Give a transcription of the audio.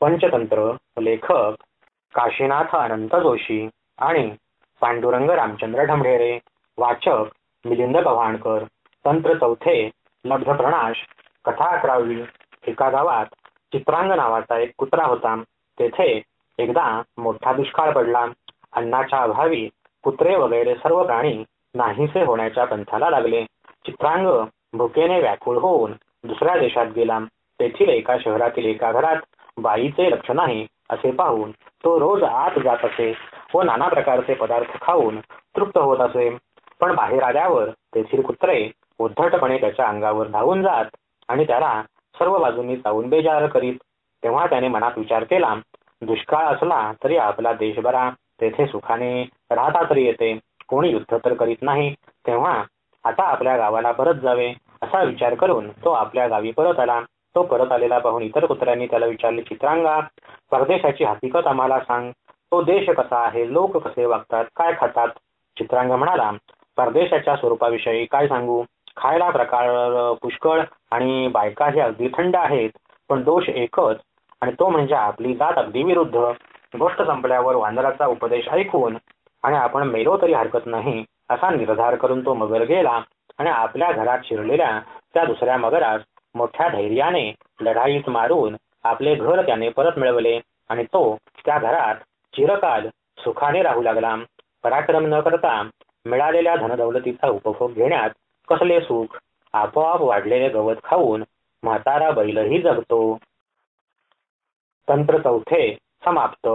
पंचतंत्र लेखक काशीनाथ अनंत जोशी आणि पांडुरंग रामचंद्र ढमढेरे वाचक मिलिंद गव्हाणकर तंत्र चौथे लब्ध प्रणाश कथा अकरावी एका गावात चित्रांग नावाचा एक कुत्रा होता. तेथे एकदा मोठा दुष्काळ पडला. अन्नाच्या अभावी कुत्रे वगैरे सर्व प्राणी नाहीसे होण्याच्या पंथाला लागले. चित्रांग भुकेने व्याकुळ होऊन दुसऱ्या देशात गेला. तेथील एका शहरातील एका घरात बाईचे लक्ष नाही असे पाहून तो रोज आत जात असे व नाना प्रकारचे पदार्थ खाऊन तृप्त होत असे. पण बाहेर आल्यावर तेथील कुत्रे उद्धटपणे त्याच्या अंगावर धावून जात आणि त्याला सर्व बाजूंनी चावून बेजार करीत. तेव्हा त्याने मनात विचार केला दुष्काळ असला तरी आपला देश बरा तेथे सुखाने राहता तरी येते. कोणी युद्ध तर करीत नाही. तेव्हा आता आपल्या गावाला परत जावे असा विचार करून तो आपल्या गावी परत आला. तो परत आलेला पाहून इतर कुत्र्यांनी त्याला विचारले चित्रांगा परदेशाची हकीकत आम्हाला सांग. तो देश कसा आहे? लोक कसे वागतात? काय खातात? चित्रांग म्हणाला परदेशाच्या स्वरूपाविषयी काय सांगू? खायला प्रकार पुष्कळ आणि बायका हे अगदी थंड आहेत पण दोष एकच आणि तो म्हणजे आपली जात अगदी विरुद्ध. गोष्ट संपल्यावर वानराचा उपदेश ऐकून आणि आपण मेलो तरी हरकत नाही असा निर्धार करून तो मगर गेला आणि आपल्या घरात शिरलेल्या त्या दुसऱ्या मगरास मोठ्या धैर्याने लढाईत मारून आपले घर त्याने परत मिळवले आणि तो त्या घरात चिरकाल सुखाने राहू लागला. पराक्रम न करता मिळालेल्या धनदौलतीचा उपभोग घेण्यात कसले सुख? आपोआप वाढलेले गवत खाऊन म्हातारा बैलही जगतो. तंत्र चौथे समाप्त.